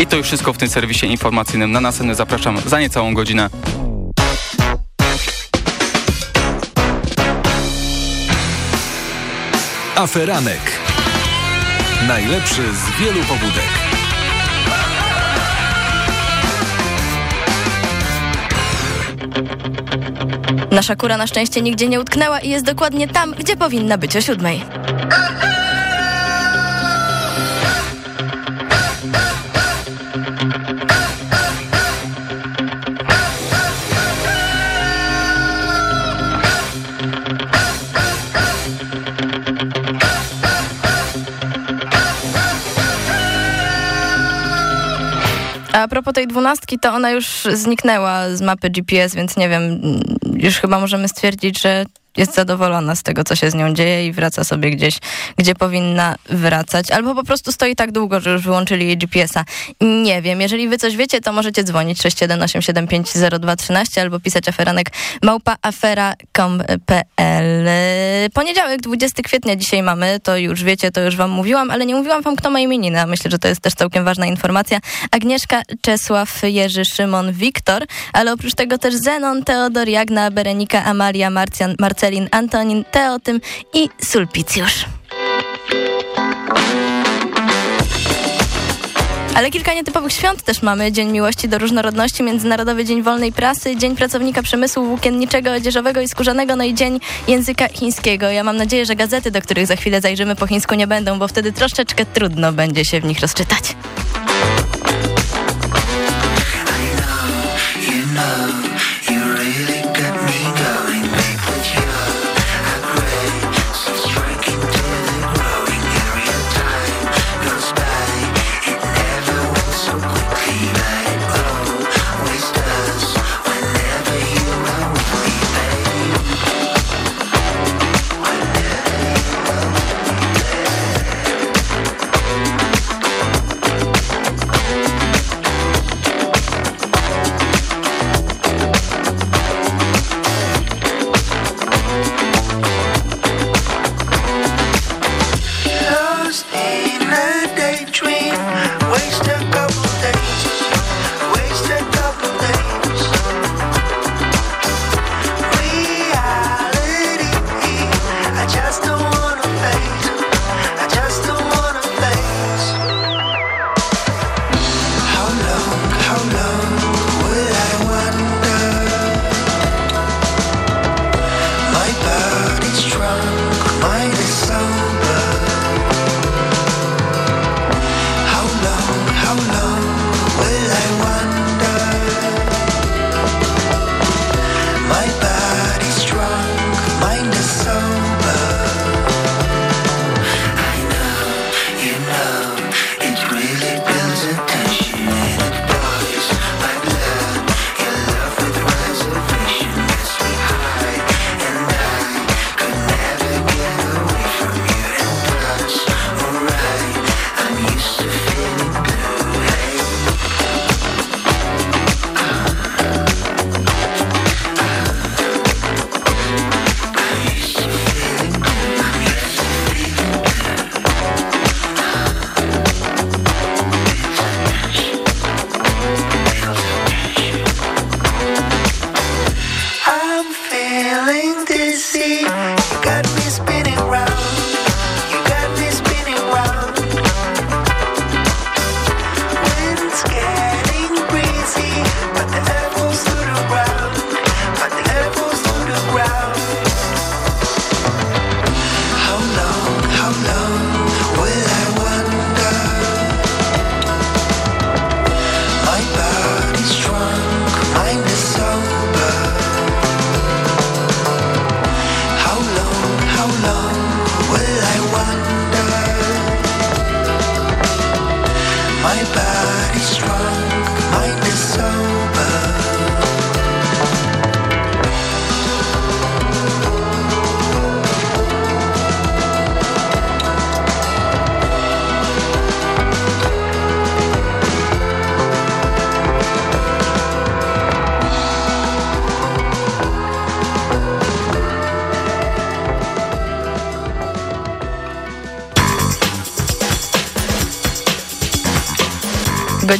I to już wszystko w tym serwisie informacyjnym. Na następny zapraszam za niecałą godzinę. Aferanek. Najlepszy z wielu pobudek. Nasza kura na szczęście nigdzie nie utknęła i jest dokładnie tam, gdzie powinna być o siódmej. A propos tej dwunastki, to ona już zniknęła z mapy GPS, więc nie wiem, już chyba możemy stwierdzić, że jest zadowolona z tego, co się z nią dzieje i wraca sobie gdzieś, gdzie powinna wracać. Albo po prostu stoi tak długo, że już wyłączyli jej GPS-a. Nie wiem. Jeżeli wy coś wiecie, to możecie dzwonić 618750213 albo pisać aferanek małpa afera.com.pl Poniedziałek, 20 kwietnia dzisiaj mamy, to już wiecie, to już wam mówiłam, ale nie mówiłam wam, kto ma imieniny, myślę, że to jest też całkiem ważna informacja. Agnieszka, Czesław, Jerzy, Szymon, Wiktor, ale oprócz tego też Zenon, Teodor, Jagna, Berenika, Amalia, Marcjan, Marcel Marcelin, Antonin, Teotym i Sulpicjusz. Ale kilka nietypowych świąt też mamy. Dzień Miłości do Różnorodności, Międzynarodowy Dzień Wolnej Prasy, Dzień Pracownika Przemysłu Włókienniczego, Odzieżowego i Skórzanego, no i Dzień Języka Chińskiego. Ja mam nadzieję, że gazety, do których za chwilę zajrzymy po chińsku nie będą, bo wtedy troszeczkę trudno będzie się w nich rozczytać.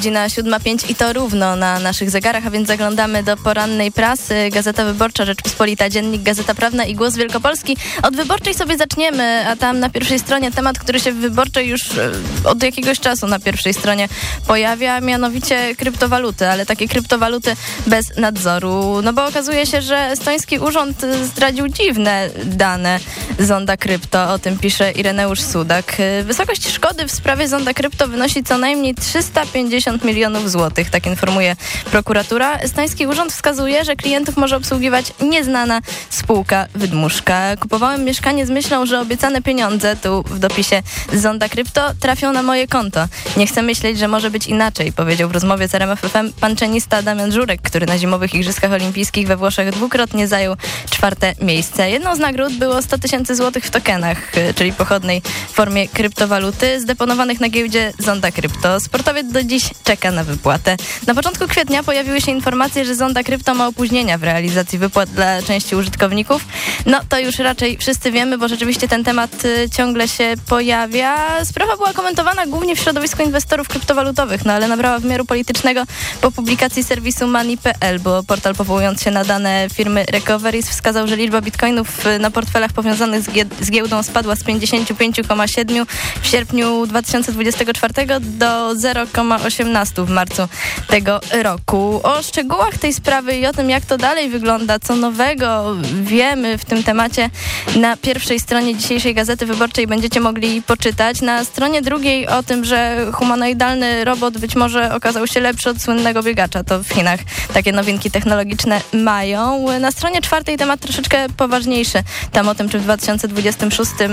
Godzina 7.05 i to równo na naszych zegarach, a więc zaglądamy do porannej prasy. Gazeta Wyborcza, Rzeczpospolita, Dziennik, Gazeta Prawna i Głos Wielkopolski. Od Wyborczej sobie zaczniemy, a tam na pierwszej stronie temat, który się w Wyborczej już e, od jakiegoś czasu na pierwszej stronie pojawia, mianowicie kryptowaluty, ale takie kryptowaluty bez nadzoru. No bo okazuje się, że estoński urząd zdradził dziwne dane Zonda Krypto, o tym pisze Ireneusz Sudak. Wysokość szkody w sprawie Zonda Krypto wynosi co najmniej 350 milionów złotych, tak informuje prokuratura. Estoński urząd wskazuje, że klientów może obsługiwać nieznana spółka wydmuszka. Kupowałem mieszkanie z myślą, że obiecane pieniądze, tu w dopisie Zonda Krypto, trafią na moje konto. Nie chcę myśleć, że może być inaczej, powiedział w rozmowie z RMFFM pan czenista Damian Żurek, który na zimowych Igrzyskach Olimpijskich we Włoszech dwukrotnie zajął czwarte miejsce. Jedną z nagród było 100 tysięcy złotych w tokenach, czyli pochodnej formie kryptowaluty, zdeponowanych na giełdzie Zonda Krypto. Sportowiec do dziś czeka na wypłatę. Na początku kwietnia pojawiły się informacje, że Zonda Krypto ma opóźnienia w realizacji wypłat dla części użytkowników. No to już raczej wszyscy wiemy, bo rzeczywiście ten temat y, ciągle się pojawia. Sprawa była komentowana głównie w środowisku inwestorów kryptowalutowych, no ale nabrała wymiaru politycznego po publikacji serwisu Money.pl, bo portal powołując się na dane firmy Recoveries wskazał, że liczba bitcoinów y, na portfelach powiązanych z giełdą spadła z 55,7 w sierpniu 2024 do 0,18 w marcu tego roku. O szczegółach tej sprawy i o tym, jak to dalej wygląda, co nowego wiemy w tym temacie na pierwszej stronie dzisiejszej Gazety Wyborczej będziecie mogli poczytać. Na stronie drugiej o tym, że humanoidalny robot być może okazał się lepszy od słynnego biegacza. To w Chinach takie nowinki technologiczne mają. Na stronie czwartej temat troszeczkę poważniejszy. Tam o tym, czy w 2026 e,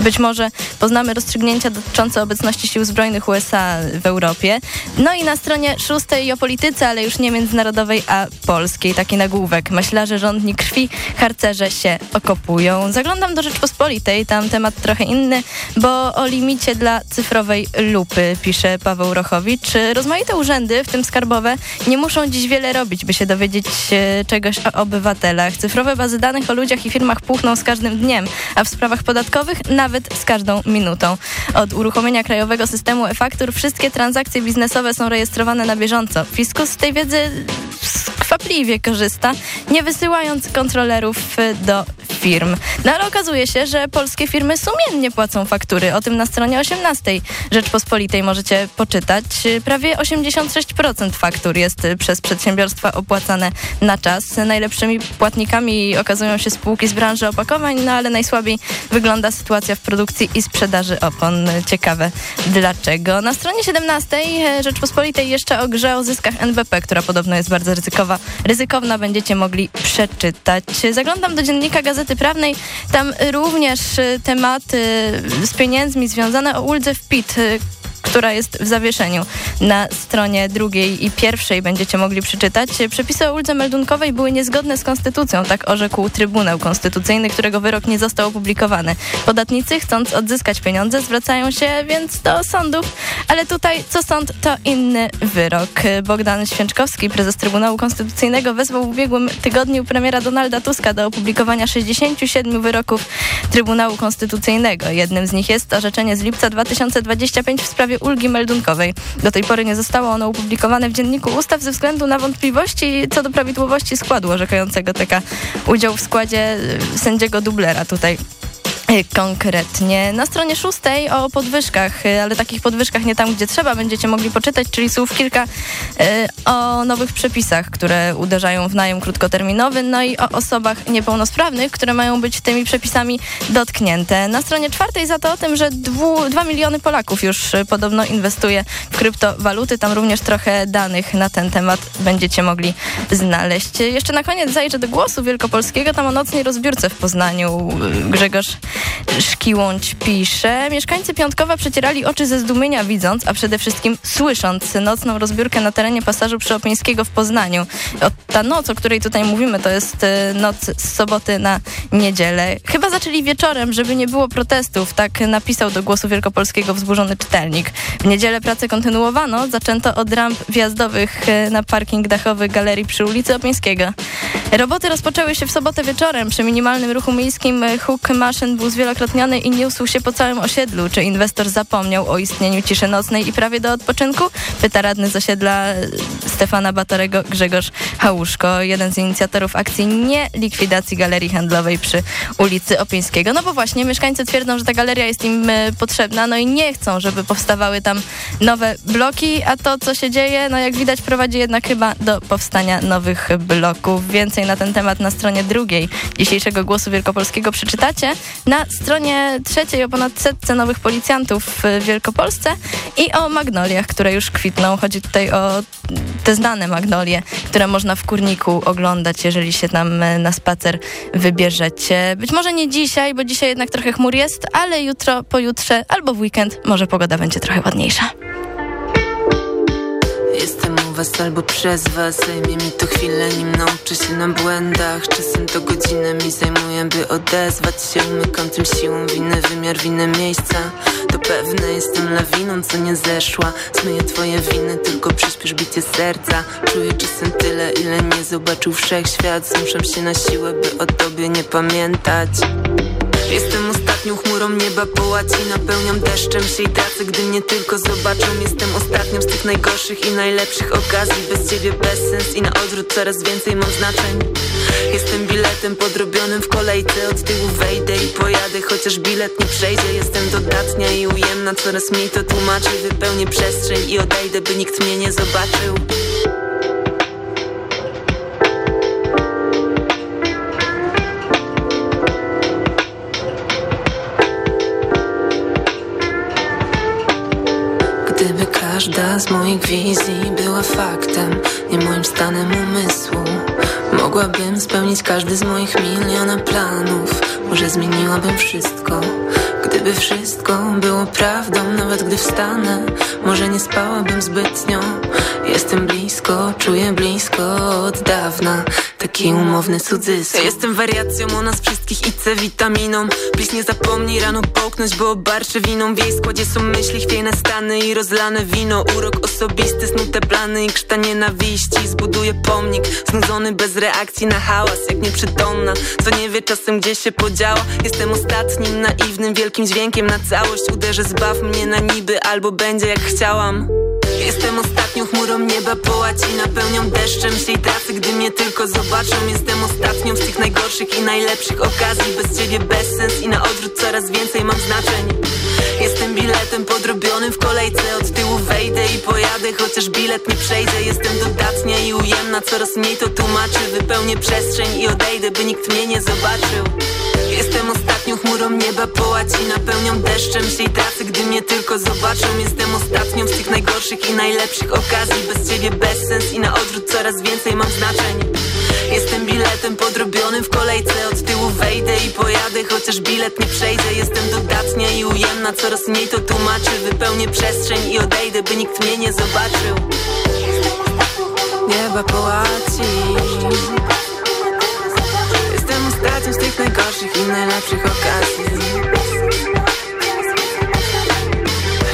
być może poznamy rozstrzygnięcia dotyczące obecności sił zbrojnych USA w Europie. No i na stronie szóstej o polityce, ale już nie międzynarodowej, a polskiej. Taki nagłówek. Myślarze rządni krwi, harcerze się okopują. Zaglądam do Rzeczpospolitej, tam temat trochę inny, bo o limicie dla cyfrowej lupy, pisze Paweł Rochowicz. Rozmaite urzędy, w tym skarbowe, nie muszą dziś wiele robić, by się dowiedzieć e, czegoś o obywatelach. Cyfrowe bazy danych o ludziach i firmach puchną z każdym dniem, a w sprawach podatkowych nawet z każdą minutą. Od uruchomienia krajowego systemu e-faktur wszystkie transakcje biznesowe są rejestrowane na bieżąco. Fiskus tej wiedzy skwapliwie korzysta, nie wysyłając kontrolerów y, do firm. No ale okazuje się, że polskie firmy sumiennie płacą faktury. O tym na stronie 18 Rzeczpospolitej możecie poczytać. Prawie 86% faktur jest y, przez przedsiębiorstwa opłacane na czas. Najlepszymi płatnikami okazują się spółki z branży opakowań, no ale najsłabiej wygląda sytuacja w produkcji i sprzedaży opon. Ciekawe dlaczego. Na stronie 17 y, Rzeczpospolitej jeszcze o grze o zyskach NBP, która podobno jest bardzo ryzykowa. Ryzykowna, będziecie mogli przeczytać. Zaglądam do dziennika Gazety Prawnej. Tam również tematy z pieniędzmi związane o uldze w PIT która jest w zawieszeniu. Na stronie drugiej i pierwszej będziecie mogli przeczytać. Przepisy o uldze meldunkowej były niezgodne z konstytucją, tak orzekł Trybunał Konstytucyjny, którego wyrok nie został opublikowany. Podatnicy, chcąc odzyskać pieniądze, zwracają się więc do sądów, ale tutaj co sąd, to inny wyrok. Bogdan Święczkowski, prezes Trybunału Konstytucyjnego, wezwał w ubiegłym tygodniu premiera Donalda Tuska do opublikowania 67 wyroków Trybunału Konstytucyjnego. Jednym z nich jest orzeczenie z lipca 2025 w sprawie ulgi meldunkowej. Do tej pory nie zostało ono opublikowane w Dzienniku Ustaw ze względu na wątpliwości co do prawidłowości składu orzekającego TK udział w składzie y, sędziego dublera tutaj konkretnie. Na stronie szóstej o podwyżkach, y, ale takich podwyżkach nie tam, gdzie trzeba, będziecie mogli poczytać, czyli słów kilka y, o nowych przepisach, które uderzają w najem krótkoterminowy, no i o osobach niepełnosprawnych, które mają być tymi przepisami dotknięte. Na stronie czwartej za to o tym, że dwa miliony Polaków już podobno inwestuje w kryptowaluty. Tam również trochę danych na ten temat będziecie mogli znaleźć. Jeszcze na koniec zajrzę do Głosu Wielkopolskiego. Tam o nocnej rozbiórce w Poznaniu Grzegorz Szkiłąć pisze. Mieszkańcy Piątkowa przecierali oczy ze zdumienia widząc, a przede wszystkim słysząc nocną rozbiórkę na terenie pasażu Przyopińskiego w Poznaniu. Ta noc, o której tutaj mówimy, to jest e, noc z soboty na niedzielę. Chyba zaczęli wieczorem, żeby nie było protestów, tak napisał do Głosu Wielkopolskiego wzburzony czytelnik. W niedzielę pracę kontynuowano, zaczęto od ramp wjazdowych e, na parking dachowy galerii przy ulicy Opińskiego. Roboty rozpoczęły się w sobotę wieczorem. Przy minimalnym ruchu miejskim huk maszyn był zwielokrotniony i niósł się po całym osiedlu. Czy inwestor zapomniał o istnieniu ciszy nocnej i prawie do odpoczynku? Pyta radny z osiedla Stefana Batorego Grzegorz Hałuszko, jeden z inicjatorów akcji nie likwidacji galerii handlowej przy ulicy Opińskiego. No bo właśnie mieszkańcy twierdzą, że ta galeria jest im e, potrzebna, no i nie chcą, żeby powstawały tam nowe bloki, a to, co się dzieje, no jak widać, prowadzi jednak chyba do powstania nowych bloków. Więcej na ten temat na stronie drugiej dzisiejszego Głosu Wielkopolskiego przeczytacie. Na stronie trzeciej o ponad setce nowych policjantów w Wielkopolsce i o magnoliach, które już kwitną. Chodzi tutaj o te znane magnolie, które można w kurniku oglądać, jeżeli się tam e, na spacer wybierzecie. Być może nie dzisiaj, bo dzisiaj jednak trochę chmur jest, ale jutro, pojutrze albo w weekend może pogoda będzie trochę ładniejsza. Jestem u was albo przez was. Zajmie mi to chwilę, nim nauczę się na błędach. Czasem to godzinę mi zajmuje, by odezwać się. Umykam tym siłą winy, wymiar winy miejsca. To pewne, jestem lawiną, co nie zeszła. Zmyję twoje winy, tylko przyspiesz bicie serca. Czuję czasem tyle, ile nie zobaczył wszechświat. Zmuszam się na siłę, by o tobie nie pamiętać Jestem ostatnią chmurą nieba połaci Napełniam deszczem się i tracę, gdy mnie tylko zobaczą. Jestem ostatnią z tych najgorszych i najlepszych okazji. Bez ciebie bez sens i na odwrót coraz więcej mam znaczeń. Jestem biletem podrobionym w kolejce Od tyłu wejdę i pojadę, chociaż bilet nie przejdzie. Jestem dodatnia i ujemna, coraz mniej to tłumaczy. Wypełnię przestrzeń i odejdę, by nikt mnie nie zobaczył każda z moich wizji była faktem, nie moim stanem umysłu. Mogłabym spełnić każdy z moich miliona planów. Może zmieniłabym wszystko Gdyby wszystko było prawdą, nawet gdy wstanę. Może nie spałabym zbytnio. Jestem blisko, czuję blisko od dawna Taki umowny cudzysłów. Jestem wariacją o nas wszystkich i C-witaminą Please nie zapomnij rano połknąć, bo obarczę winą. W jej składzie są myśli, chwiejne stany i rozlane wino. Urok osobisty, snute plany i krzta nienawiści Zbuduję pomnik, znudzony bez reakcji na hałas Jak nieprzytomna, co nie wie czasem gdzie się podziała. Jestem ostatnim, naiwnym, wielkim dźwiękiem na całość. Uderzę, zbaw mnie na niby, albo będzie jak chciałam Jestem ostatnią chmurą nieba połaci Napełniam deszczem się i tracę, gdy mnie tylko zobaczą Jestem ostatnią z tych najgorszych i najlepszych okazji. Bez ciebie bez sens i na odwrót coraz więcej mam znaczeń. Jestem biletem podrobionym w kolejce. Od tyłu wejdę i pojadę, chociaż bilet nie przejdzie. Jestem dodatnia i ujemna, coraz mniej to tłumaczy. Wypełnię przestrzeń i odejdę, by nikt mnie nie zobaczył Jestem ostatnią chmurą nieba połaci Napełniam deszczem się i tracę, gdy mnie tylko zobaczą Jestem ostatnią z tych najgorszych i najlepszych okazji. Bez ciebie bez sens i na odwrót coraz więcej mam znaczeń. Jestem biletem podrobionym w kolejce. Od tyłu wejdę i pojadę, chociaż bilet nie przejdzie. Jestem dodatnia i ujemna, coraz mniej to tłumaczy Wypełnię przestrzeń i odejdę, by nikt mnie nie zobaczył. Nieba połaci najgorszych i najlepszych okazji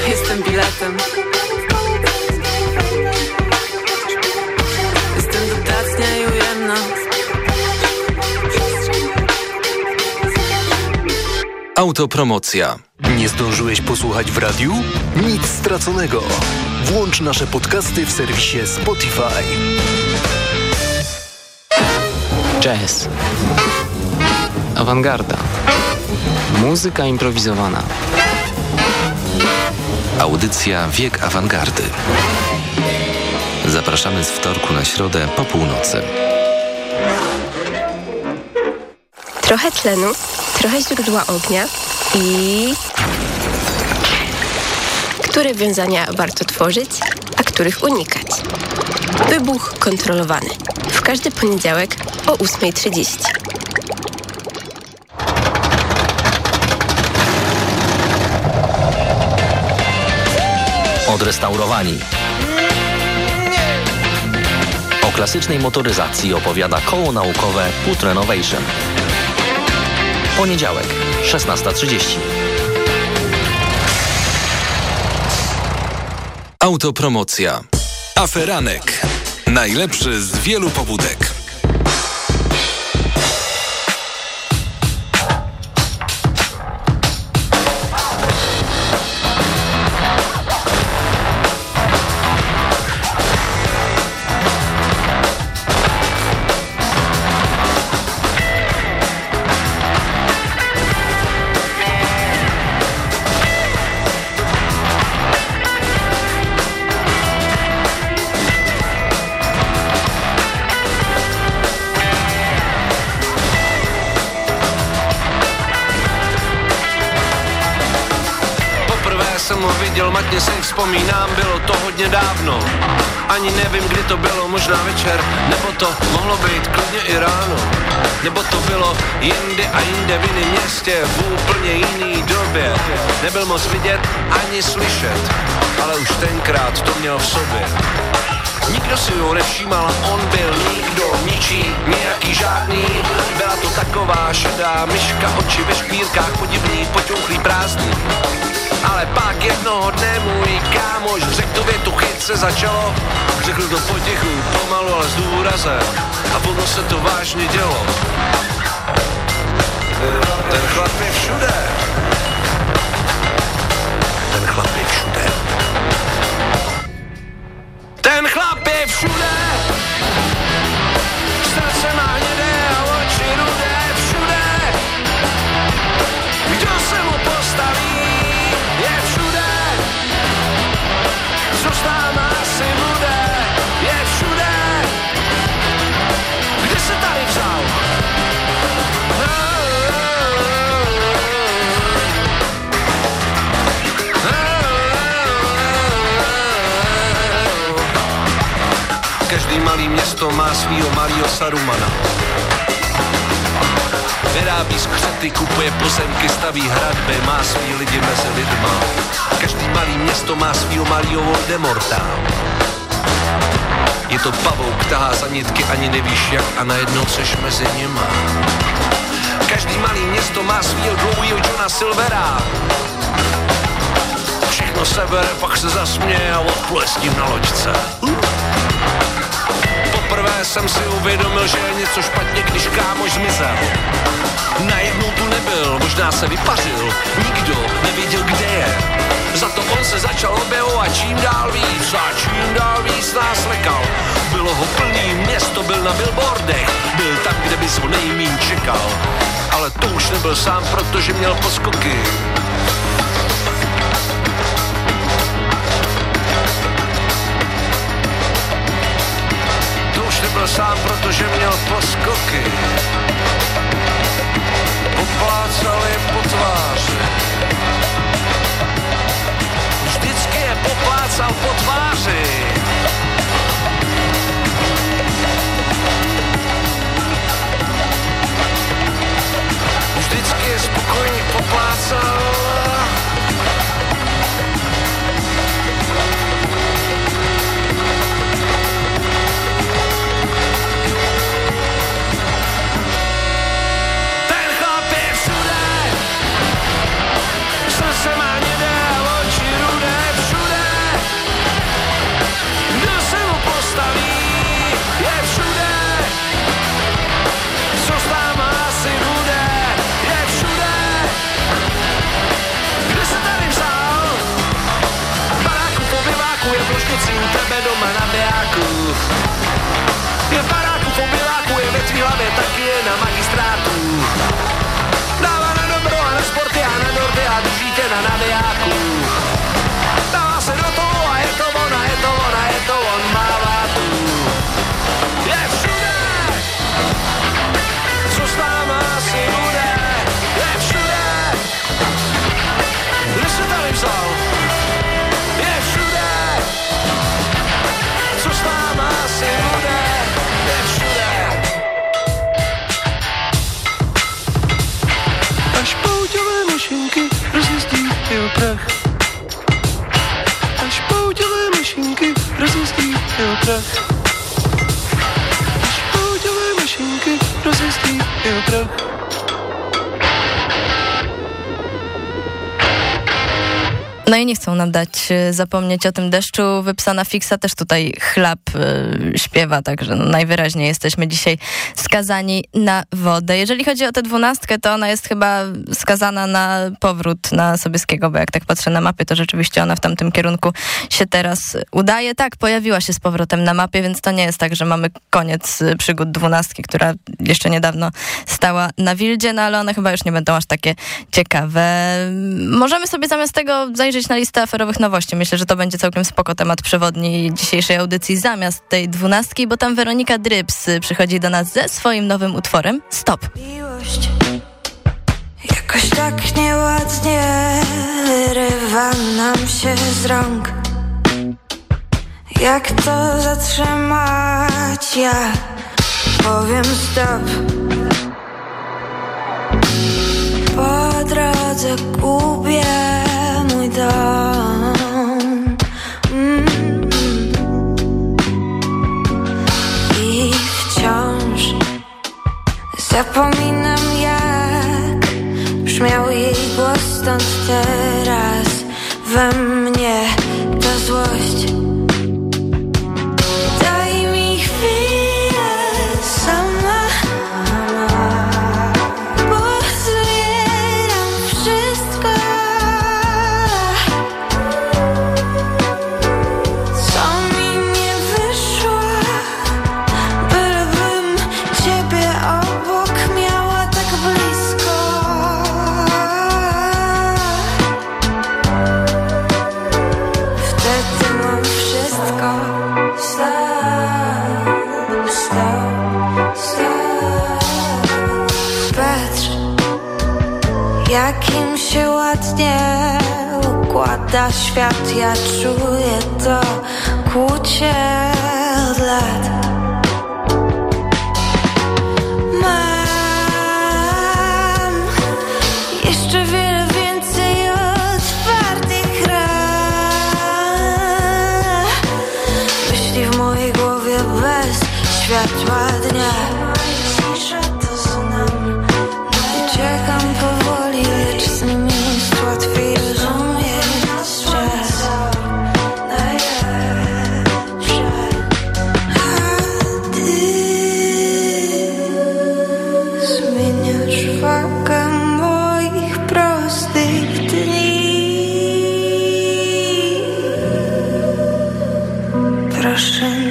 Jestem biletem Jestem dodatnia i ujemna Autopromocja. Nie zdążyłeś posłuchać w radiu? Nic straconego. Włącz nasze podcasty w serwisie Spotify. Jazz. Awangarda. Muzyka improwizowana. Audycja Wiek Awangardy. Zapraszamy z wtorku na środę po północy. Trochę tlenu, trochę źródła ognia i... Które wiązania warto tworzyć, a których unikać? Wybuch kontrolowany. W każdy poniedziałek o 8.30. Odrestaurowani. O klasycznej motoryzacji opowiada koło naukowe Put Renovation. Poniedziałek, 16.30. Autopromocja. Aferanek. Najlepszy z wielu pobudek. Vzpomínám, bylo to hodně dávno. Ani nevím, kdy to bylo, možná večer, nebo to mohlo být klidně i ráno. Nebo to bylo jinde a jinde v jiném městě, v úplně jiný době. Nebyl moc vidět ani slyšet, ale už tenkrát to měl v sobě. Nikdo si ho nevšímal, on byl nikdo, ničí, nějaký žádný. Byla to taková šedá myška, oči ve špírkách, podivný, poťouchlý, prázdný. Ale pak jednoho dne můj kámoš řekl tu větu, chyt se začalo. Řekl to potichu, pomalu, ale s důrazem. A ono se to vážně dělo. Ten chlap je všude. Město má svýho malýho Sarumana. Vyrábí skřety, kupuje pozemky, staví hradby, má svý lidi mezi lidma. Každý malý město má svýho malýho Voldemorta. Je to pavouk, tahá za nitky, ani nevíš jak a najednou seš mezi nima. Každý malý město má svýho dlouhýho Johna Silvera. Všechno sebere, pak se zasměje a odpluje s tím na loďce. Poprvé jsem si uvědomil, že je něco špatně, když kámoš zmizel. Najednou tu nebyl, možná se vypařil, nikdo nevěděl, kde je. Za to on se začal objevovat čím dál víc a čím dál víc nás lekal. Bylo ho plný, město byl na billboardech, byl tam, kde bys ho nejmín čekal. Ale to už nebyl sám, protože měl poskoky. Nebyl sám, protože měl poskoky. Poplácali po tváři. Vždycky je poplácal po tváři. Vždycky je spokojně poplácal. Tebe doma na bijáku. Je v baráku po biváku, je ve tvý hlavě, taky je na magistrátu. Dává na dobro a na sporty a na dorty a drží tě na navijáku. No i nie chcą nam dać e, zapomnieć o tym deszczu. Wypsana fiksa też tutaj chlap e, śpiewa, także no najwyraźniej jesteśmy dzisiaj skazani na wodę. Jeżeli chodzi o tę dwunastkę, to ona jest chyba skazana na powrót na Sobieskiego, bo jak tak patrzę na mapie, to rzeczywiście ona w tamtym kierunku się teraz udaje. Tak, pojawiła się z powrotem na mapie, więc to nie jest tak, że mamy koniec e, przygód dwunastki, która jeszcze niedawno stała na Wildzie, no ale one chyba już nie będą aż takie ciekawe. Możemy sobie zamiast tego zajrzeć na listę aferowych nowości. Myślę, że to będzie całkiem spoko temat przewodni dzisiejszej audycji zamiast tej dwunastki, bo tam Weronika Dryps przychodzi do nas ze swoim nowym utworem Stop. Miłość jak Jakoś tak nieładnie wyrywa nam się z rąk Jak to zatrzymać? Ja powiem stop świat Ja czuję to kłucie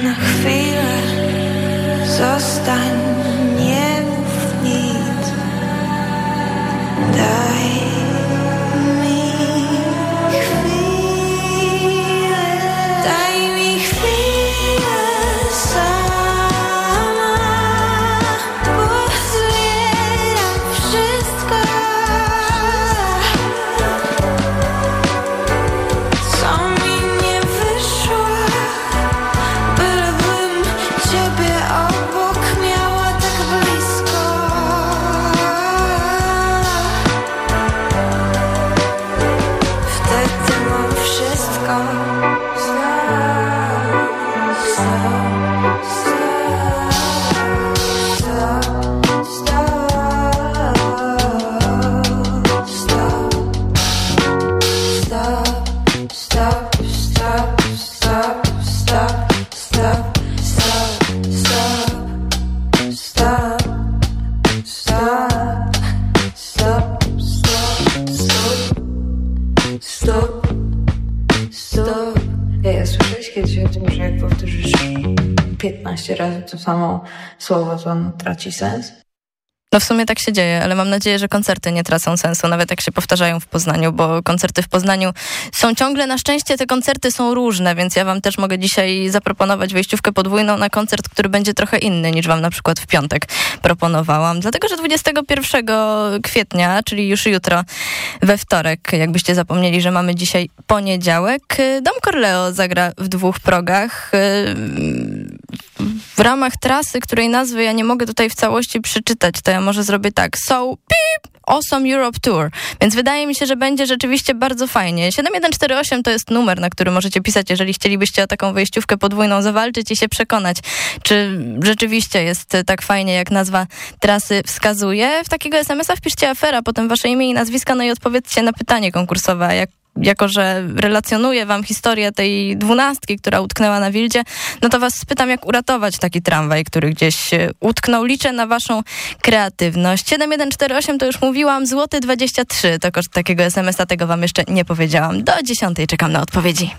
na chwilę Zostań, to samo słowo, to ono traci sens? No w sumie tak się dzieje, ale mam nadzieję, że koncerty nie tracą sensu, nawet jak się powtarzają w Poznaniu, bo koncerty w Poznaniu są ciągle, na szczęście te koncerty są różne, więc ja wam też mogę dzisiaj zaproponować wejściówkę podwójną na koncert, który będzie trochę inny niż wam na przykład w piątek proponowałam. Dlatego, że 21 kwietnia, czyli już jutro we wtorek, jakbyście zapomnieli, że mamy dzisiaj poniedziałek, Dom Corleo zagra w dwóch progach w ramach trasy, której nazwy ja nie mogę tutaj w całości przeczytać, to ja może zrobię tak. So, beep, Awesome Europe Tour. Więc wydaje mi się, że będzie rzeczywiście bardzo fajnie. 7148 to jest numer, na który możecie pisać, jeżeli chcielibyście o taką wejściówkę podwójną zawalczyć i się przekonać, czy rzeczywiście jest tak fajnie, jak nazwa trasy wskazuje. W takiego SMS-a wpiszcie afera, potem wasze imię i nazwiska, no i odpowiedzcie na pytanie konkursowe, jak jako że relacjonuję wam historię tej dwunastki, która utknęła na Wildzie, no to was spytam, jak uratować taki tramwaj, który gdzieś utknął. Liczę na waszą kreatywność. 7148 to już mówiłam, złoty 23 to koszt takiego SMS-a, tego wam jeszcze nie powiedziałam. Do 10 czekam na odpowiedzi.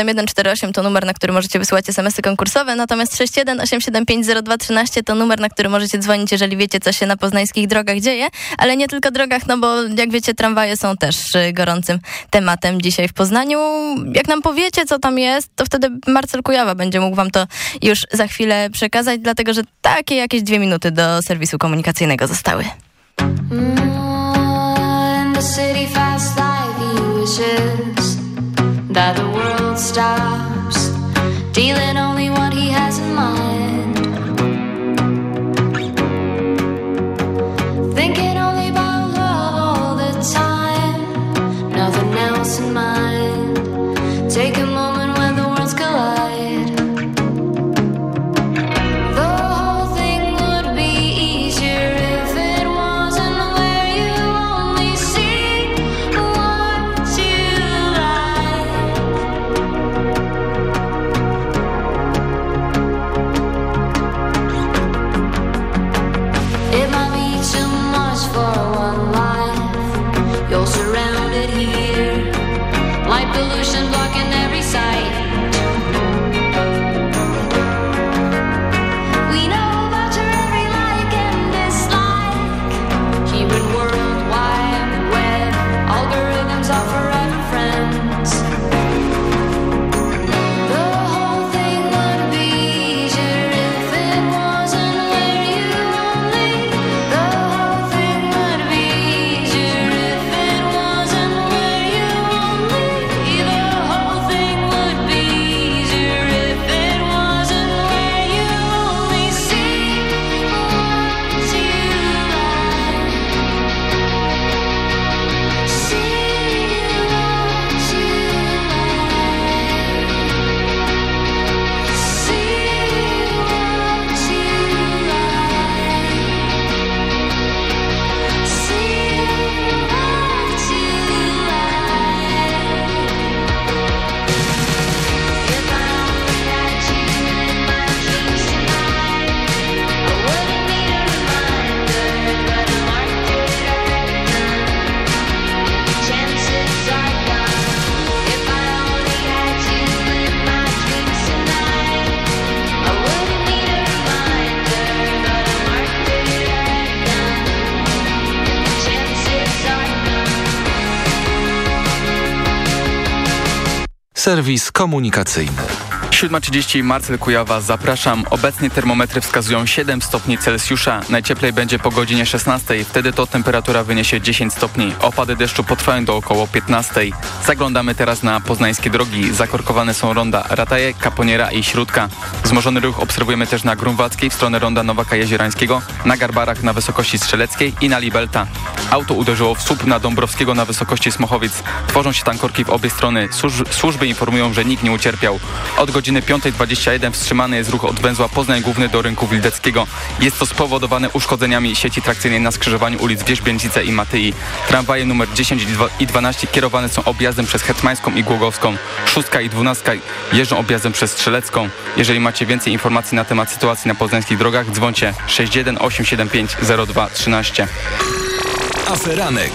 7148 to numer, na który możecie wysyłać smsy konkursowe, natomiast 618750213 to numer, na który możecie dzwonić, jeżeli wiecie, co się na poznańskich drogach dzieje, ale nie tylko drogach, no bo jak wiecie, tramwaje są też y, gorącym tematem dzisiaj w Poznaniu. Jak nam powiecie, co tam jest, to wtedy Marcel Kujawa będzie mógł wam to już za chwilę przekazać, dlatego że takie jakieś dwie minuty do serwisu komunikacyjnego zostały. Mm, that the world stops dealing only Serwis komunikacyjny. 7.30 Marcel Kujawa, zapraszam. Obecnie termometry wskazują 7 stopni Celsjusza. Najcieplej będzie po godzinie 16. Wtedy to temperatura wyniesie 10 stopni. Opady deszczu potrwają do około 15. Zaglądamy teraz na poznańskie drogi. Zakorkowane są ronda Rataje, Kaponiera i Śródka. Wzmożony ruch obserwujemy też na Grunwaldzkiej w stronę ronda Nowaka Jezierańskiego, na Garbarach na wysokości Strzeleckiej i na Libelta. Auto uderzyło w słup na Dąbrowskiego na wysokości Smochowic. Tworzą się tam korki w obie strony. Służ służby informują, że nikt nie ucierpiał. Od godziny 5.21 wstrzymany jest ruch od węzła Poznań Główny do rynku Wildeckiego. Jest to spowodowane uszkodzeniami sieci trakcyjnej na skrzyżowaniu ulic Wierzbięcice i Matyi. Tramwaje numer 10 i dwa- i 12 kierowane są objazdem przez Hetmańską i Głogowską. Szóstka i dwunastka jeżdżą objazdem przez Strzelecką. Jeżeli macie więcej informacji na temat sytuacji na poznańskich drogach, dzwońcie 61 875 02 13. Aferanek.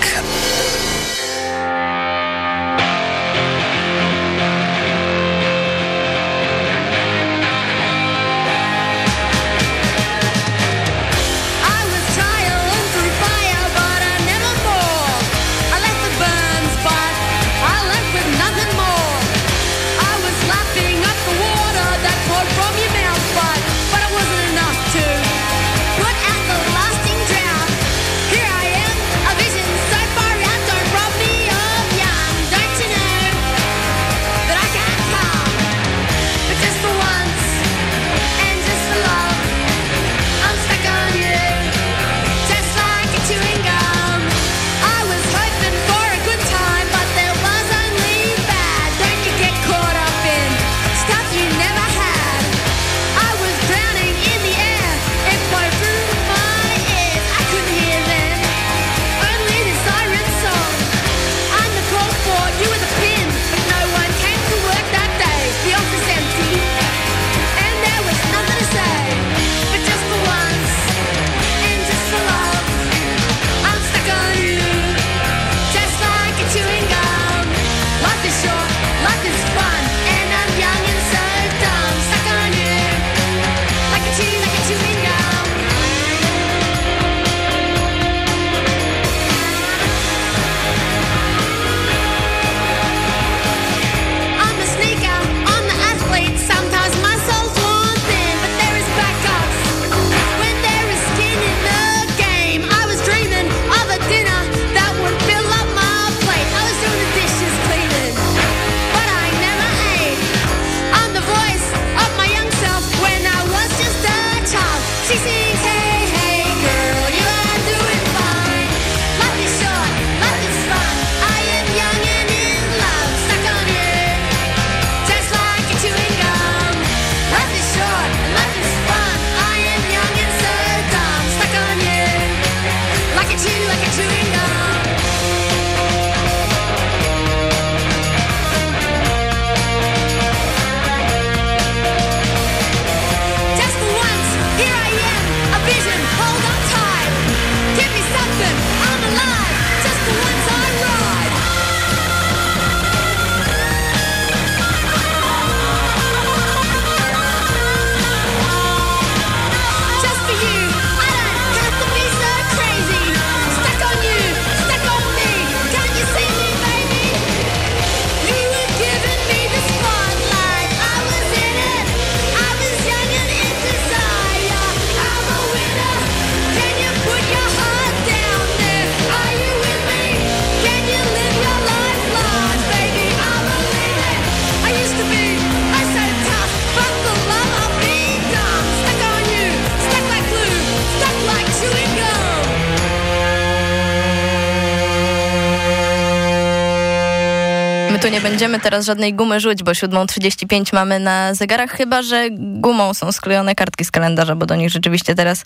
Będziemy teraz żadnej gumy rzuć, bo 7.35 mamy na zegarach, chyba że gumą są sklejone kartki z kalendarza, bo do nich rzeczywiście teraz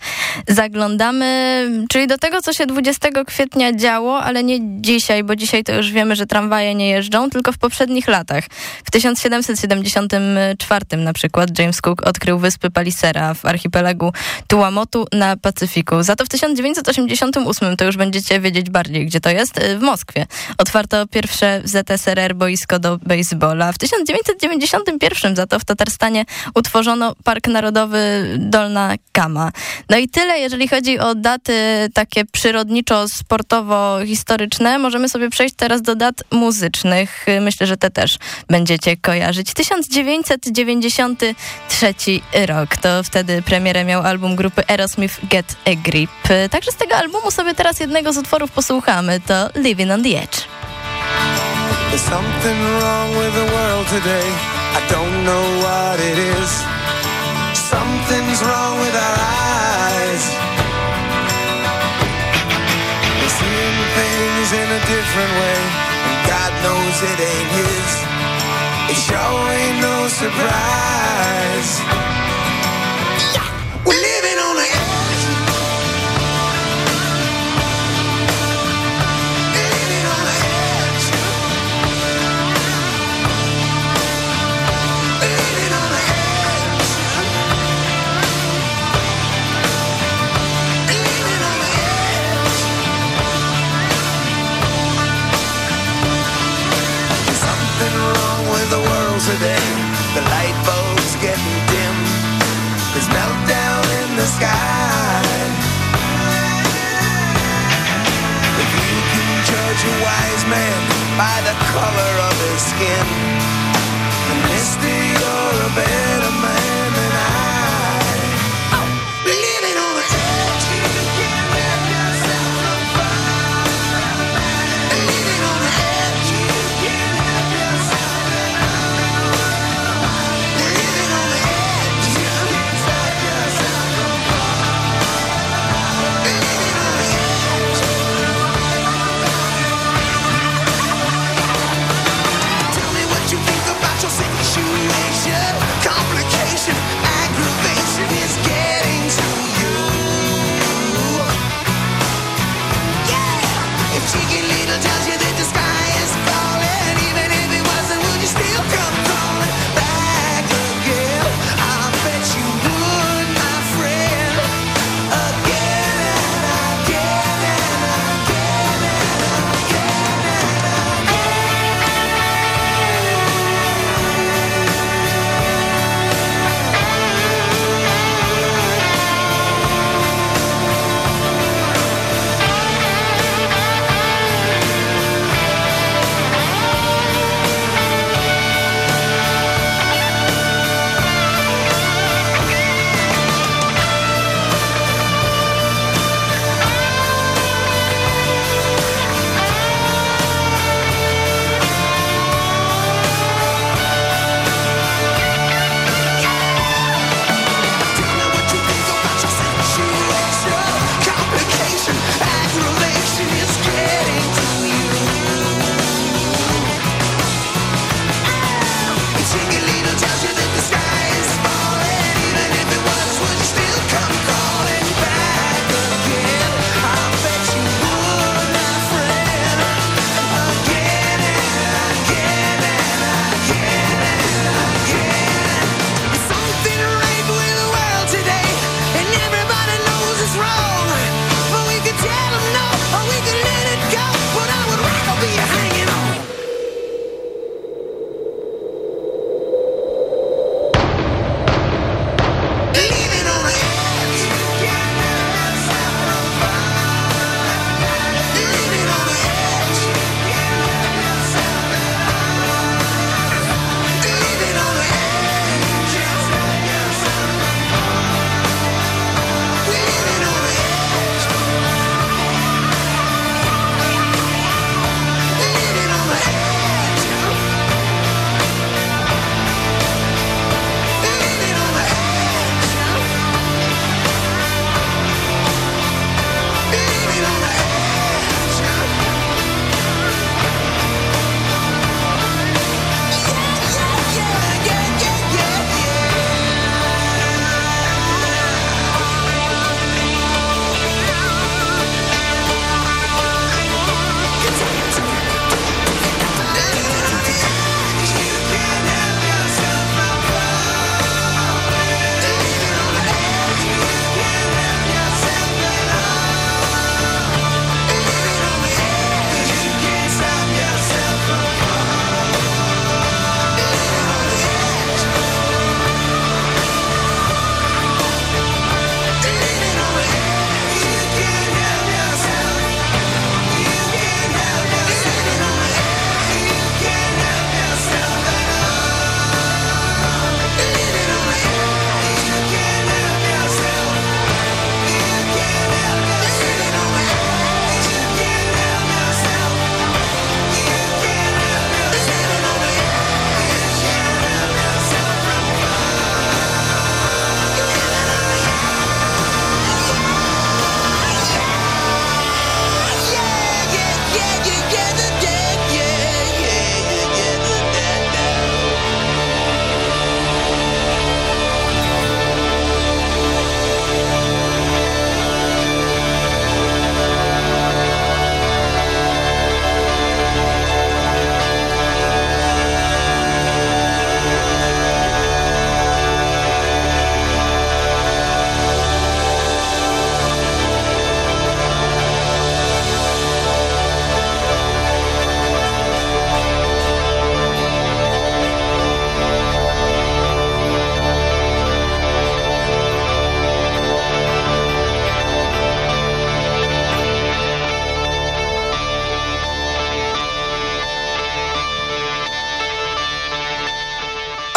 zaglądamy. Czyli do tego, co się 20 kwietnia działo, ale nie dzisiaj, bo dzisiaj to już wiemy, że tramwaje nie jeżdżą, tylko w poprzednich latach. W 1774 na przykład James Cook odkrył wyspy Palisera w archipelagu Tuamotu na Pacyfiku. Za to w 1988, to już będziecie wiedzieć bardziej, gdzie to jest, w Moskwie. Otwarto pierwsze w ZSRR boisko do baseballa. W 1991 za to w Tatarstanie utworzono Park Narodowy Dolna Kama. No i tyle, jeżeli chodzi o daty takie przyrodniczo-sportowo-historyczne. Możemy sobie przejść teraz do dat muzycznych. Myślę, że te też będziecie kojarzyć. 1993 rok. To wtedy premierę miał album grupy Aerosmith Get a Grip. Także z tego albumu sobie teraz jednego z utworów posłuchamy. To Living on the Edge. There's something wrong with the world today. I don't know what it is. Something's wrong with our eyes. We're seeing things in a different way, and God knows it ain't His. It sure ain't no surprise. We're living on the sky. If you can judge a wise man by the color of his skin, then mister, you're a better man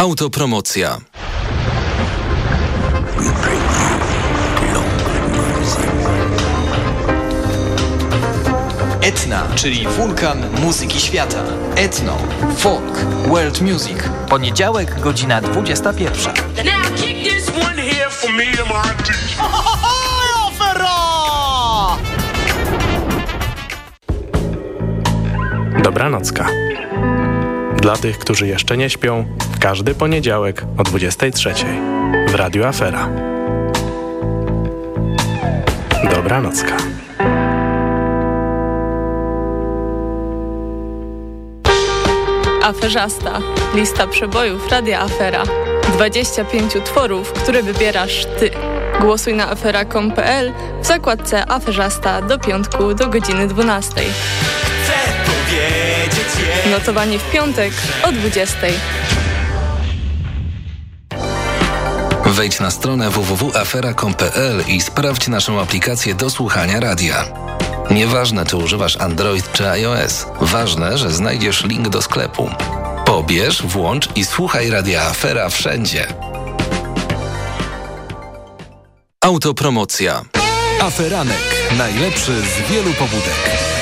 Autopromocja. Etna, czyli wulkan muzyki świata. Etno, folk, world music. Poniedziałek, godzina 21. Now kick this one here for me and my teacher. Dobranocka. Dla tych, którzy jeszcze nie śpią, każdy poniedziałek o 23 w Radiu Afera. Dobranocka. Aferzasta. Lista przebojów Radia Afera. 25 utworów, które wybierasz ty. Głosuj na afera.com.pl w zakładce Aferzasta do piątku do godziny 12. Notowanie w piątek o 20. Wejdź na stronę www.afera.com.pl i sprawdź naszą aplikację do słuchania radia. Nieważne, czy używasz Android czy iOS, ważne, że znajdziesz link do sklepu. Pobierz, włącz i słuchaj radia Afera wszędzie. Autopromocja. Aferanek. Najlepszy z wielu pobudek.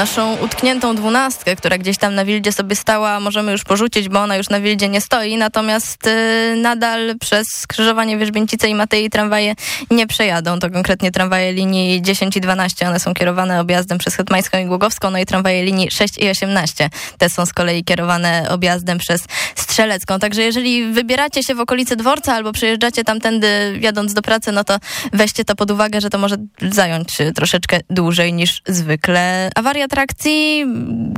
Naszą utkniętą dwunastkę, która gdzieś tam na Wildzie sobie stała, możemy już porzucić, bo ona już na Wildzie nie stoi, natomiast y, nadal przez skrzyżowanie Wierzbięcice i Matei tramwaje nie przejadą. To konkretnie tramwaje linii 10 i 12, one są kierowane objazdem przez Hetmańską i Głogowską, no i tramwaje linii 6 i 18. Te są z kolei kierowane objazdem przez Strzelecką. Także jeżeli wybieracie się w okolice dworca albo przejeżdżacie tamtędy jadąc do pracy, no to weźcie to pod uwagę, że to może zająć y, troszeczkę dłużej niż zwykle. Awaria trakcji,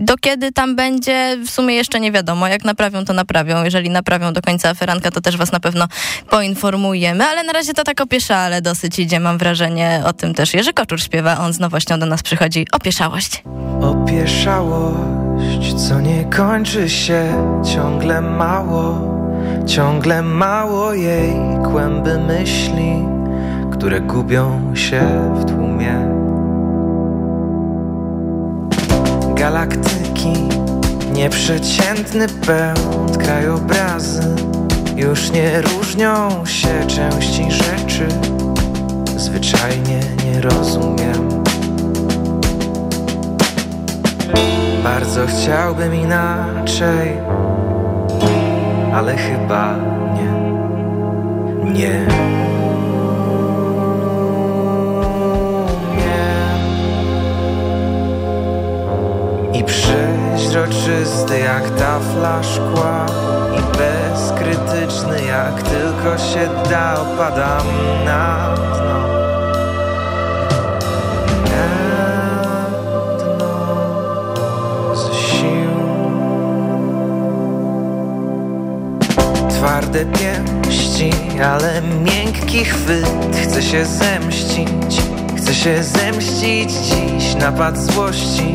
do kiedy tam będzie, w sumie jeszcze nie wiadomo. Jak naprawią, to naprawią. Jeżeli naprawią do końca aferanka, to też was na pewno poinformujemy. Ale na razie to tak opieszale dosyć idzie, mam wrażenie. O tym też Jerzy Koczur śpiewa. On z nowością do nas przychodzi. Opieszałość. Opieszałość, co nie kończy się, ciągle mało, ciągle mało jej kłęby myśli, które gubią się w tłumie. Galaktyki, nieprzeciętny pęd, krajobrazy już nie różnią się części rzeczy, zwyczajnie nie rozumiem. Bardzo chciałbym inaczej, ale chyba nie. Nie. Przeźroczysty jak tafla szkła I bezkrytyczny jak tylko się da. Opadam na dno Na dno z sił. Twarde pięści, ale miękki chwyt. Chcę się zemścić, chcę się zemścić. Dziś Napad złości,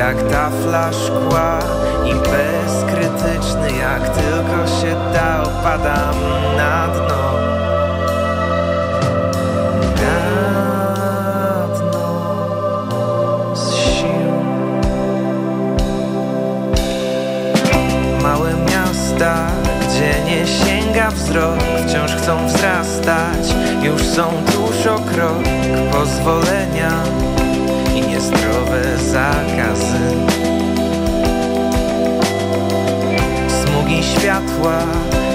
jak tafla szkła I bezkrytyczny jak tylko się da Opadam na dno. Gdzie nie sięga wzrok Wciąż chcą wzrastać, już są tuż o krok Pozwolenia i niezdrowe zakazy. Smugi światła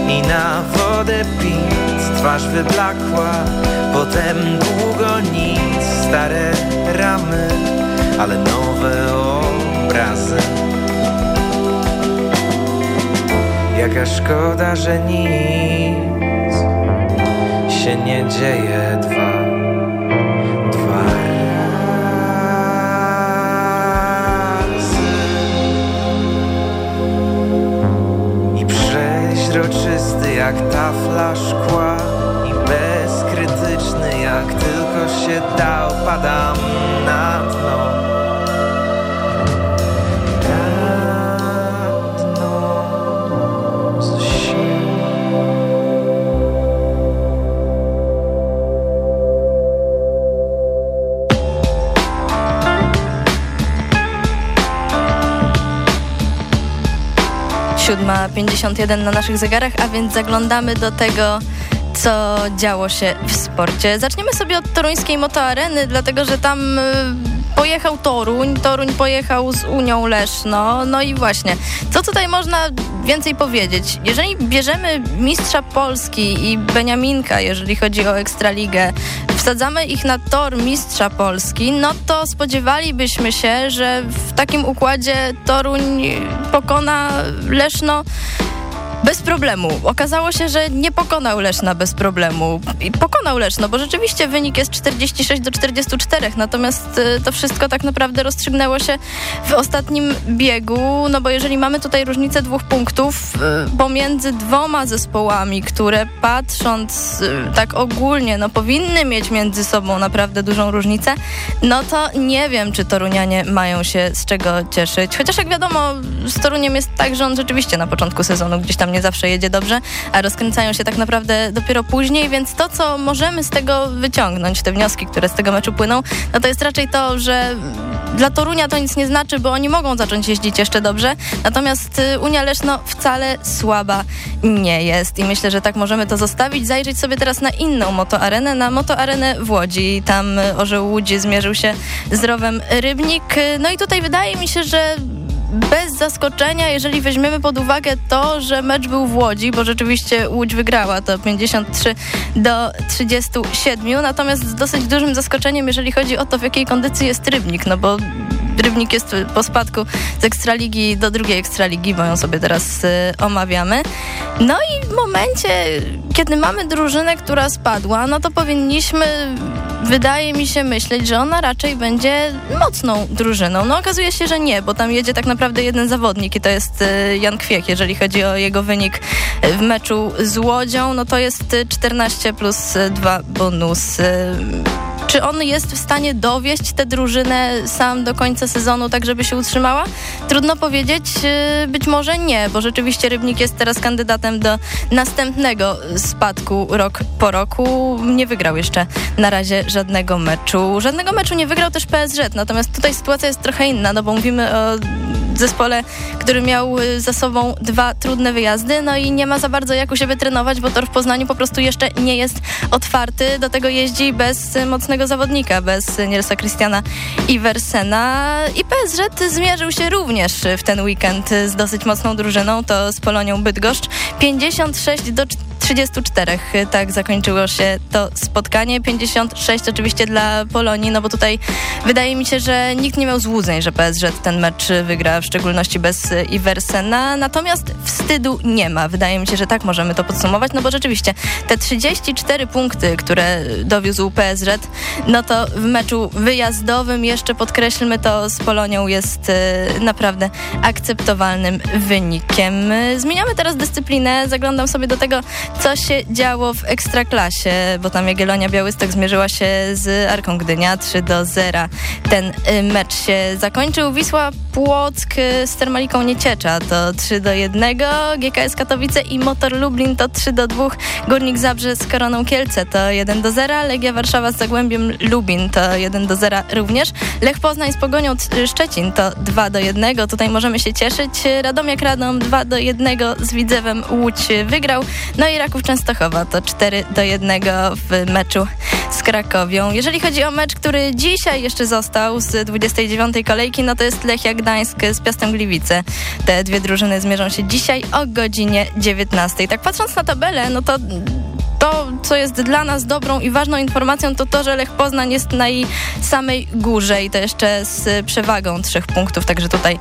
i na wodę pic Twarz wyblakła, potem długo nic Stare ramy, ale nowe obrazy. Jaka szkoda, że nic się nie dzieje jak tafla szkła I bezkrytyczny jak tylko się da Opadam na 7.51 na naszych zegarach, a więc zaglądamy do tego, co działo się w sporcie. Zaczniemy sobie od toruńskiej motoareny, dlatego że tam y, pojechał Toruń, Toruń pojechał z Unią Leszno, no i właśnie, co tutaj można więcej powiedzieć? Jeżeli bierzemy mistrza Polski i Beniaminka, jeżeli chodzi o Ekstraligę, wsadzamy ich na tor mistrza Polski, no to spodziewalibyśmy się, że w takim układzie Toruń pokona Leszno Bez problemu. Okazało się, że nie pokonał Leszna bez problemu. I pokonał Leszno, bo rzeczywiście wynik jest 46 do 44, natomiast y, to wszystko tak naprawdę rozstrzygnęło się w ostatnim biegu, no bo jeżeli mamy tutaj różnicę dwóch punktów y, pomiędzy dwoma zespołami, które patrząc y, tak ogólnie, no powinny mieć między sobą naprawdę dużą różnicę, no to nie wiem, czy Torunianie mają się z czego cieszyć. Chociaż jak wiadomo, z Toruniem jest tak, że on rzeczywiście na początku sezonu gdzieś tam nie zawsze jedzie dobrze, a rozkręcają się tak naprawdę dopiero później, więc to, co możemy z tego wyciągnąć, te wnioski, które z tego meczu płyną, no to jest raczej to, że dla Torunia to nic nie znaczy, bo oni mogą zacząć jeździć jeszcze dobrze, natomiast y, Unia Leszno wcale słaba nie jest i myślę, że tak możemy to zostawić. Zajrzeć sobie teraz na inną motoarenę, na motoarenę w Łodzi. Tam y, Orzeł Łódź zmierzył się z Rowem Rybnik. Y, No i tutaj wydaje mi się, że bez zaskoczenia, jeżeli weźmiemy pod uwagę to, że mecz był w Łodzi, bo rzeczywiście Łódź wygrała to 53 do 37, natomiast z dosyć dużym zaskoczeniem, jeżeli chodzi o to, w jakiej kondycji jest Rybnik, no bo Rybnik jest po spadku z Ekstraligi do drugiej Ekstraligi, bo ją sobie teraz y, omawiamy. No i w momencie, kiedy mamy drużynę, która spadła, no to powinniśmy, wydaje mi się, myśleć, że ona raczej będzie mocną drużyną. No okazuje się, że nie, bo tam jedzie tak naprawdę jeden zawodnik i to jest y, Jan Kwiech. Jeżeli chodzi o jego wynik y, w meczu z Łodzią, no to jest y, 14 plus 2 bonusy. Czy on jest w stanie dowieść tę drużynę sam do końca sezonu, tak żeby się utrzymała? Trudno powiedzieć. Yy, Być może nie, bo rzeczywiście Rybnik jest teraz kandydatem do następnego spadku rok po roku. Nie wygrał jeszcze na razie żadnego meczu. Żadnego meczu nie wygrał też PSZ, natomiast tutaj sytuacja jest trochę inna, no bo mówimy o zespole, który miał y, za sobą dwa trudne wyjazdy, no i nie ma za bardzo jak u siebie trenować, bo tor w Poznaniu po prostu jeszcze nie jest otwarty. Do tego jeździ bez y, mocnego zawodnika, bez y, Nielsa Christiana Iversena. I PSZ zmierzył się również w ten weekend z dosyć mocną drużyną, to z Polonią Bydgoszcz. 56 do 34. Tak zakończyło się to spotkanie. 56 oczywiście dla Polonii, no bo tutaj wydaje mi się, że nikt nie miał złudzeń, że PSG ten mecz wygra, w szczególności bez Iversena. Natomiast wstydu nie ma. Wydaje mi się, że tak możemy to podsumować, no bo rzeczywiście te 34 punkty, które dowiózł PSG, no to w meczu wyjazdowym, jeszcze podkreślmy to, z Polonią jest naprawdę akceptowalnym wynikiem. Zmieniamy teraz dyscyplinę. Zaglądam sobie do tego, co się działo w Ekstraklasie, bo tam Jagiellonia Białystok zmierzyła się z Arką Gdynia 3 do 0. Ten y, mecz się zakończył. Wisła Płock y, z Termaliką Nieciecza to 3 do 1. GKS Katowice i Motor Lublin to 3 do 2. Górnik Zabrze z Koroną Kielce to 1 do 0. Legia Warszawa z Zagłębiem Lubin to 1 do 0 również. Lech Poznań z Pogonią T- Szczecin to 2 do 1. Tutaj możemy się cieszyć. Radomiak Radom 2 do 1 z Widzewem Łódź wygrał. No i Raków Częstochowa to 4 do 1 w meczu z Krakowią. Jeżeli chodzi o mecz, który dzisiaj jeszcze został z 29 kolejki, no to jest Lechia Gdańsk z Piastem Gliwice. Te dwie drużyny zmierzą się dzisiaj o godzinie 19. Tak patrząc na tabelę, no to to, co jest dla nas dobrą i ważną informacją, to to, że Lech Poznań jest na jej samej górze i to jeszcze z przewagą trzech punktów, także tutaj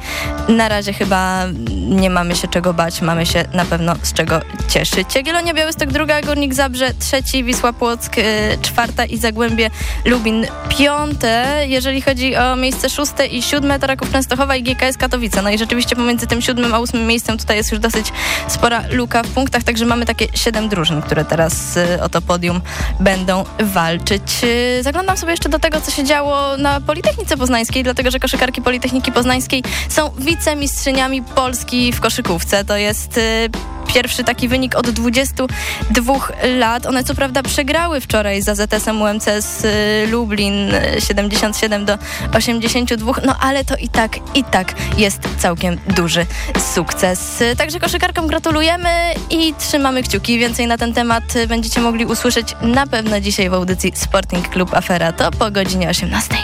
na razie chyba nie mamy się czego bać, mamy się na pewno z czego cieszyć. Jagiellonia Białystok druga, Górnik Zabrze trzeci, Wisła Płock y, czwarta i Zagłębie Lubin piąte. Jeżeli chodzi o miejsce szóste i siódme, to Raków Częstochowa i GKS Katowice. No i rzeczywiście pomiędzy tym siódmym a ósmym miejscem tutaj jest już dosyć spora luka w punktach, także mamy takie siedem drużyn, które teraz o to podium będą walczyć. Y, Zaglądam sobie jeszcze do tego, co się działo na Politechnice Poznańskiej, dlatego że koszykarki Politechniki Poznańskiej są wicemistrzyniami Polski w koszykówce. To jest y, pierwszy taki wynik od 22 lat. One co prawda przegrały wczoraj za ZS-em UMC z y, Lublin y, 77 do 82, no ale to i tak, i tak jest całkiem duży sukces. Y, Także koszykarkom gratulujemy i trzymamy kciuki. Więcej na ten temat y, będziecie mogli usłyszeć na pewno dzisiaj w audycji Sporting Club Afera. To po godzinie 18.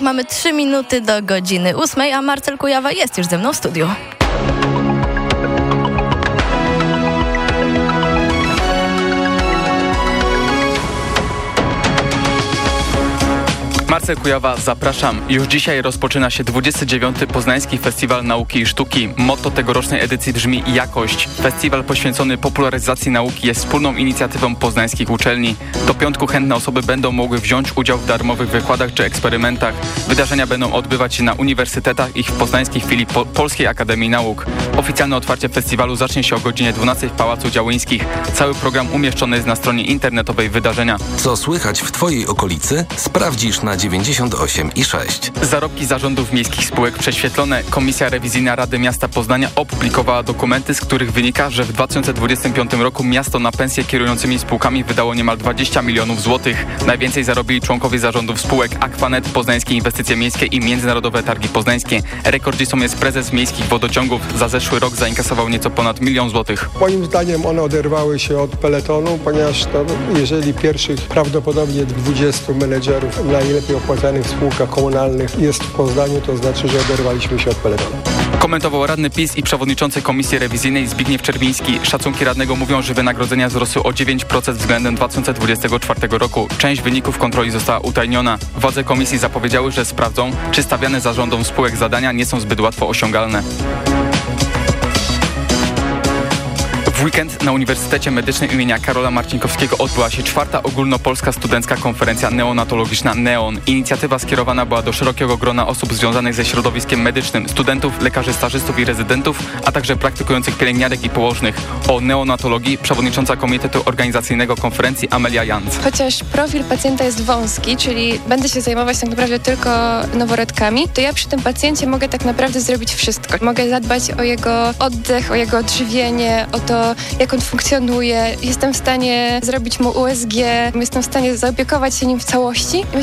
mamy 3 minuty do godziny 8, a Marcel Kujawa jest już ze mną w studiu. Kujawa zapraszam. Już dzisiaj rozpoczyna się 29. Poznański Festiwal Nauki i Sztuki. Motto tegorocznej edycji brzmi Jakość. Festiwal poświęcony popularyzacji nauki jest wspólną inicjatywą poznańskich uczelni. Do piątku chętne osoby będą mogły wziąć udział w darmowych wykładach czy eksperymentach. Wydarzenia będą odbywać się na uniwersytetach i w poznańskich filii po Polskiej Akademii Nauk. Oficjalne otwarcie festiwalu zacznie się o godzinie 12 w Pałacu Działyńskich. Cały program umieszczony jest na stronie internetowej wydarzenia. Co słychać w Twojej okolicy? Sprawdzisz na 9 98,6. Zarobki zarządów miejskich spółek prześwietlone. Komisja Rewizyjna Rady Miasta Poznania opublikowała dokumenty, z których wynika, że w 2025 roku miasto na pensje kierującymi spółkami wydało niemal 20 milionów złotych. Najwięcej zarobili członkowie zarządów spółek Aquanet, Poznańskie Inwestycje Miejskie i Międzynarodowe Targi Poznańskie. Rekordzistą jest prezes miejskich wodociągów. Za zeszły rok zainkasował nieco ponad milion złotych. Moim zdaniem one oderwały się od peletonu, ponieważ to, no, jeżeli pierwszych prawdopodobnie 20 menedżerów najlepiej opłacanych w spółkach komunalnych jest w Poznaniu, to znaczy, że oderwaliśmy się od peletonu. Komentował radny PiS i przewodniczący Komisji Rewizyjnej Zbigniew Czerwiński. Szacunki radnego mówią, że wynagrodzenia wzrosły o 9% względem 2024 roku. Część wyników kontroli została utajniona. Władze komisji zapowiedziały, że sprawdzą, czy stawiane zarządom spółek zadania nie są zbyt łatwo osiągalne. W weekend na Uniwersytecie Medycznym imienia Karola Marcinkowskiego odbyła się czwarta ogólnopolska studencka konferencja neonatologiczna NEON. Inicjatywa skierowana była do szerokiego grona osób związanych ze środowiskiem medycznym, studentów, lekarzy stażystów i rezydentów, a także praktykujących pielęgniarek i położnych. O neonatologii przewodnicząca Komitetu Organizacyjnego Konferencji Amelia Jans. Chociaż profil pacjenta jest wąski, czyli będę się zajmować tak naprawdę tylko noworodkami, to ja przy tym pacjencie mogę tak naprawdę zrobić wszystko. Mogę zadbać o jego oddech, o jego odżywienie, o to, jak on funkcjonuje. Jestem w stanie zrobić mu USG, jestem w stanie zaopiekować się nim w całości. Myślę, że